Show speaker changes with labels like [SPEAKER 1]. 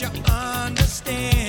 [SPEAKER 1] you understand?